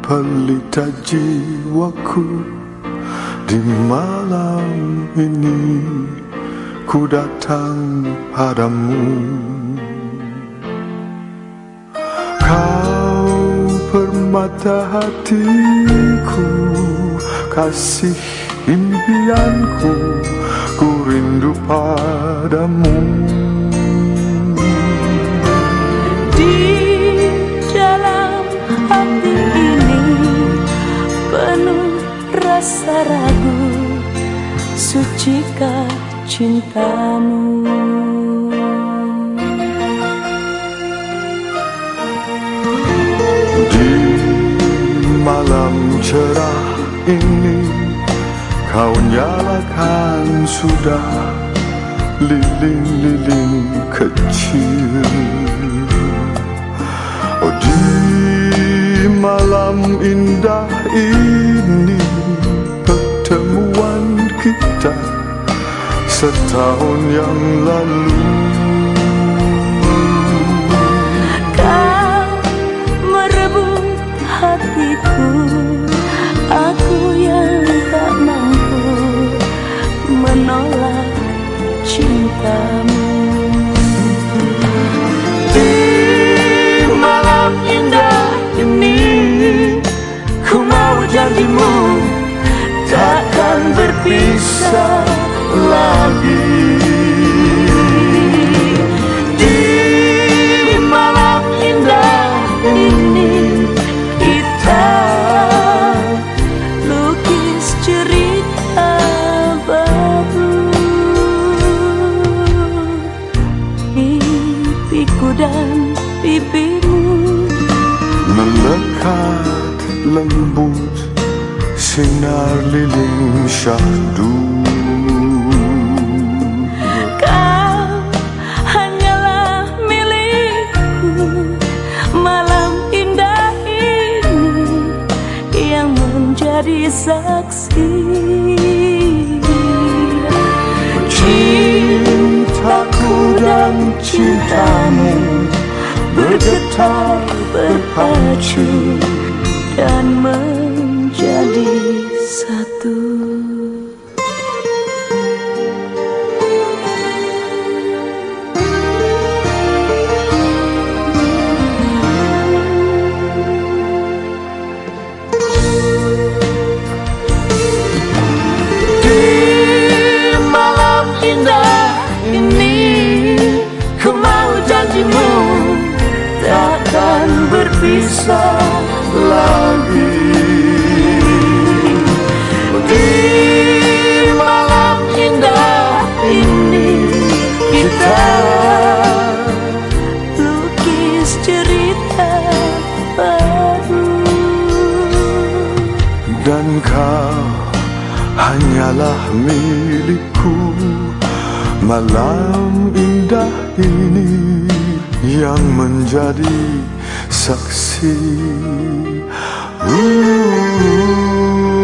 pelita jiwaku Di malam ini ku datang padamu. Kau permata hatiku Kasih impianku Ku rindu padamu ragu Sucikah cintamu. Di malam cerah ini Kau nyalakan sudah lilin-lilin kecil. Oh di malam indah ini kita setahun yang lalu. Kau merebut hatiku Aku yang tak mampu menolak cintamu. Di malam indah ini Ku mau janjimu Takkan berpisah lagi. Di malam indah ini kita lukis cerita baru. Pipiku dan pipimu Melekat lembut Sinar lilin syahdu kau hanyalah milikku. Malam indah ini yang menjadi saksi. Cintaku dan cintamu Bergetar berpacu dan menjadi Dan kau hanyalah milikku Malam indah ini yang menjadi saksi. Uh.